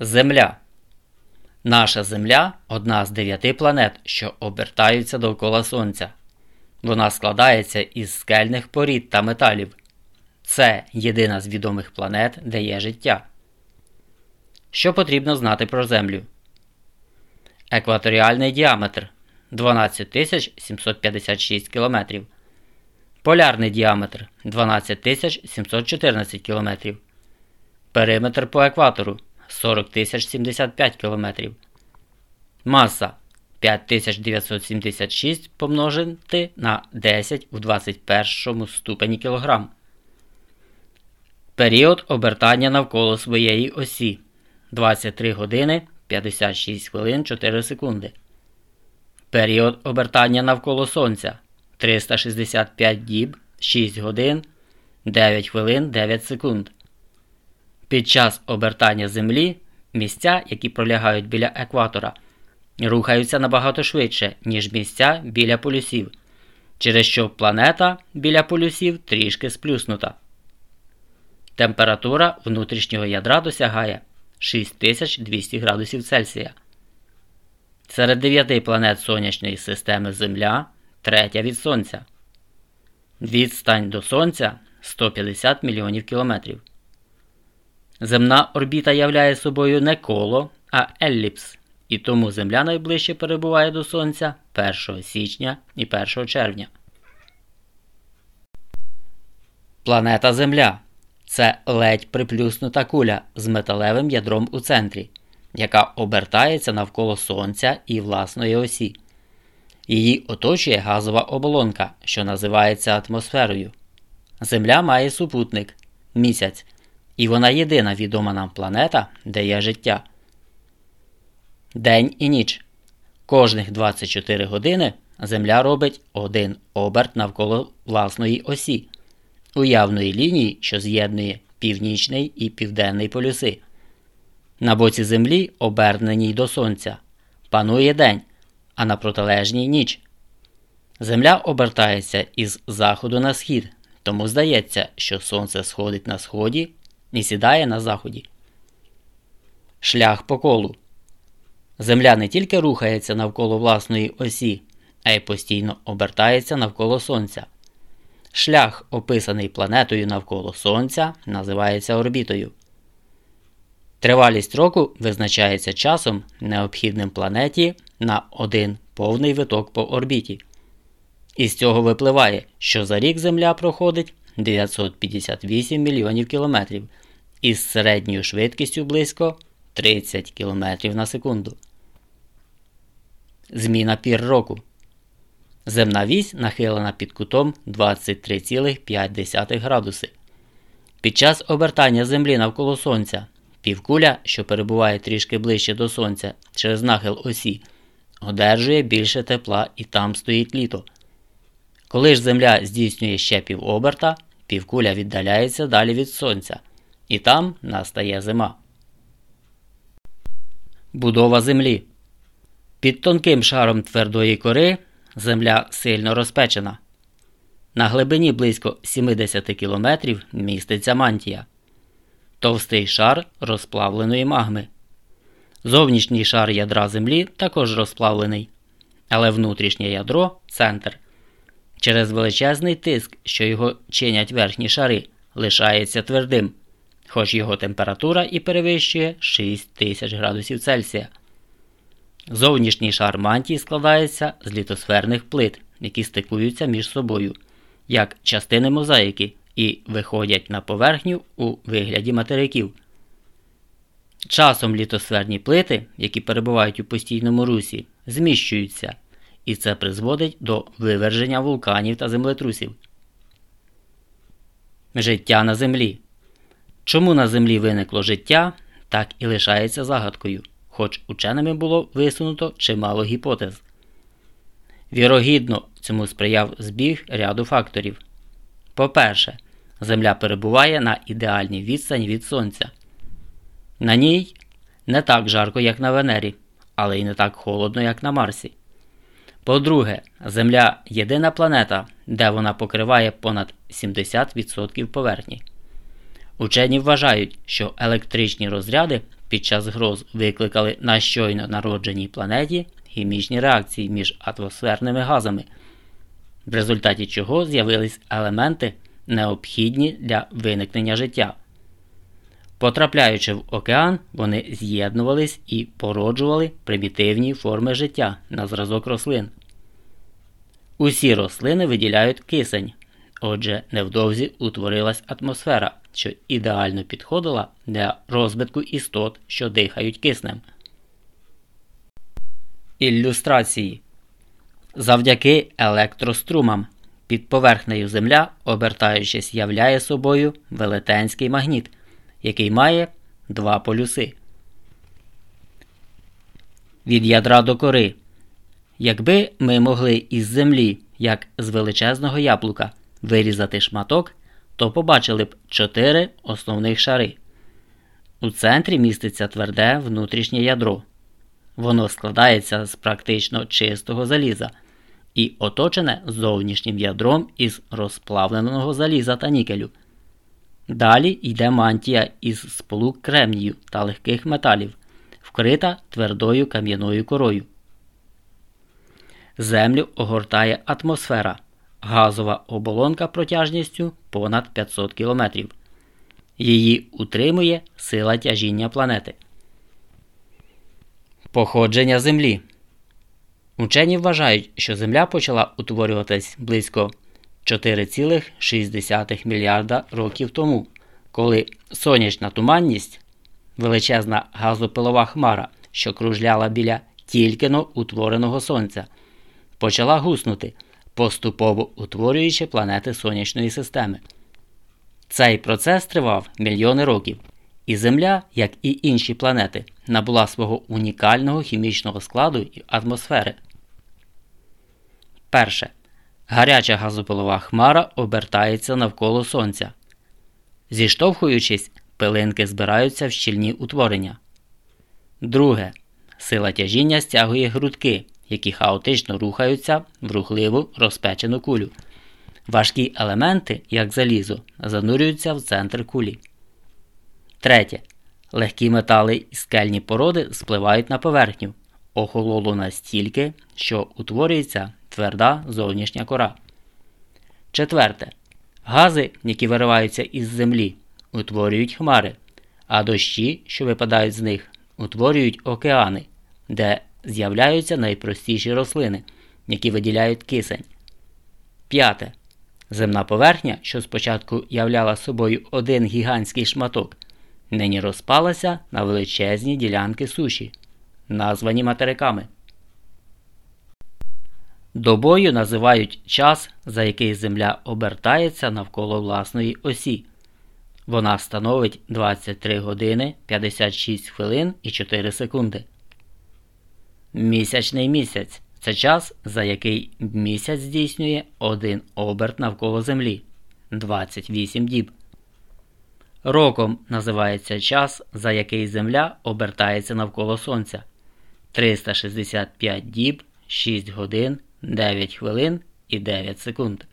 Земля. Наша Земля одна з дев'яти планет, що обертаються довкола Сонця. Вона складається із скельних порід та металів. Це єдина з відомих планет, де є життя. Що потрібно знати про Землю? Екваторіальний діаметр 12756 км. Полярний діаметр 12714 км. Периметр по екватору 40 075 км. Маса 5976 помножити на 10 у 21 ступені кілограм. Період обертання навколо своєї осі 23 години 56 хвилин 4 секунди. Період обертання навколо Сонця 365 діб 6 годин 9 хвилин 9 секунд. Під час обертання Землі місця, які пролягають біля екватора, рухаються набагато швидше, ніж місця біля полюсів, через що планета біля полюсів трішки сплюснута. Температура внутрішнього ядра досягає 6200 градусів Цельсія. Серед дев'яти планет сонячної системи Земля третя від Сонця. Відстань до Сонця 150 мільйонів кілометрів. Земна орбіта являє собою не коло, а елліпс, і тому Земля найближче перебуває до Сонця 1 січня і 1 червня. Планета Земля це ледь приплюснута куля з металевим ядром у центрі, яка обертається навколо Сонця і власної осі. Її оточує газова оболонка, що називається атмосферою. Земля має супутник місяць, і вона єдина відома нам планета, де є життя. День і ніч. Кожних 24 години Земля робить один оберт навколо власної осі, уявної лінії, що з'єднує північний і південний полюси. На боці Землі, оберненій до Сонця, панує день, а на протилежній ніч. Земля обертається із заходу на схід, тому здається, що Сонце сходить на сході і сідає на заході. Шлях по колу. Земля не тільки рухається навколо власної осі, а й постійно обертається навколо Сонця. Шлях, описаний планетою навколо Сонця, називається орбітою. Тривалість року визначається часом, необхідним планеті на один повний виток по орбіті. Із цього випливає, що за рік Земля проходить 958 мільйонів кілометрів із середньою швидкістю близько 30 км на секунду. Зміна пір року. Земна вісь нахилена під кутом 23,5 градуси. Під час обертання Землі навколо Сонця півкуля, що перебуває трішки ближче до Сонця через нахил осі, одержує більше тепла і там стоїть літо. Коли ж Земля здійснює ще півоберта, півкуля віддаляється далі від Сонця, і там настає зима. Будова Землі. Під тонким шаром твердої кори земля сильно розпечена. На глибині близько 70 км міститься мантія, товстий шар розплавленої магми. Зовнішній шар ядра Землі також розплавлений, але внутрішнє ядро центр. Через величезний тиск, що його чинять верхні шари, лишається твердим, хоч його температура і перевищує 6000 градусів Цельсія. Зовнішній шар мантії складається з літосферних плит, які стикуються між собою, як частини мозаїки, і виходять на поверхню у вигляді материків. Часом літосферні плити, які перебувають у постійному русі, зміщуються, і це призводить до виверження вулканів та землетрусів. Життя на Землі. Чому на Землі виникло життя, так і лишається загадкою хоч ученими було висунуто чимало гіпотез. Вірогідно, цьому сприяв збіг ряду факторів. По-перше, Земля перебуває на ідеальній відстані від Сонця. На ній не так жарко, як на Венері, але й не так холодно, як на Марсі. По-друге, Земля єдина планета, де вона покриває понад 70% поверхні. Учені вважають, що електричні розряди під час гроз викликали на щойно народженій планеті хімічні реакції між атмосферними газами, в результаті чого з'явились елементи, необхідні для виникнення життя. Потрапляючи в океан, вони з'єднувались і породжували примітивні форми життя на зразок рослин. Усі рослини виділяють кисень, отже, невдовзі утворилась атмосфера, що ідеально підходила для розвитку істот, що дихають киснем. Ілюстрації Завдяки електрострумам під поверхнею Земля, обертаючись, являє собою велетенський магніт, який має два полюси. Від ядра до кори. Якби ми могли із землі, як з величезного яблука, вирізати шматок, то побачили б чотири основних шари. У центрі міститься тверде внутрішнє ядро. Воно складається з практично чистого заліза і оточене зовнішнім ядром із розплавленого заліза та нікелю. Далі йде мантія із сполук кремнію та легких металів, вкрита твердою кам'яною корою. Землю огортає атмосфера, газова оболонка протяжністю понад 500 км. Її утримує сила тяжіння планети. Походження Землі. Учені вважають, що Земля почала утворюватись близько 4,6 мільярда років тому, коли сонячна туманність, величезна газопилова хмара, що кружляла біля тільки но утвореного сонця, почала гуснути, поступово утворюючи планети сонячної системи. Цей процес тривав мільйони років, і Земля, як і інші планети, набула свого унікального хімічного складу і атмосфери. Перше. Гаряча газопилова хмара обертається навколо Сонця. Зіштовхуючись, пилинки збираються в щільні утворення. Друге. Сила тяжіння стягує грудки, які хаотично рухаються в рухливу розпечену кулю. Важкі елементи, як залізо, занурюються в центр кулі. Третє. Легкі метали і скельні породи спливають на поверхню. Охололо настільки, що утворюється тверда зовнішня кора. Четверте. Гази, які вириваються із землі, утворюють хмари, а дощі, що випадають з них, утворюють океани, де з'являються найпростіші рослини, які виділяють кисень. П'яте. Земна поверхня, що спочатку являла собою один гігантський шматок, нині розпалася на величезні ділянки суші, названі материками. Добою називають час, за який Земля обертається навколо власної осі. Вона становить 23 години 56 хвилин і 4 секунди. Місячний місяць це час, за який місяць здійснює один оберт навколо Землі 28 діб. Роком називається час, за який Земля обертається навколо Сонця 365 діб 6 годин 9 хвилин і 9 секунд.